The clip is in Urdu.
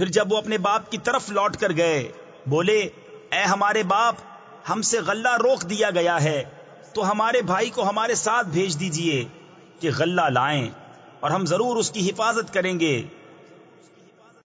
پھر جب وہ اپنے باپ کی طرف لوٹ کر گئے، بولے، اے ہمارے باپ، ہم سے غلہ روک دیا گیا ہے، تو ہمارے بھائی کو ہمارے ساتھ بھیج دیجیے کہ غلہ لائیں اور ہم ضرور اس کی حفاظت کریں گے۔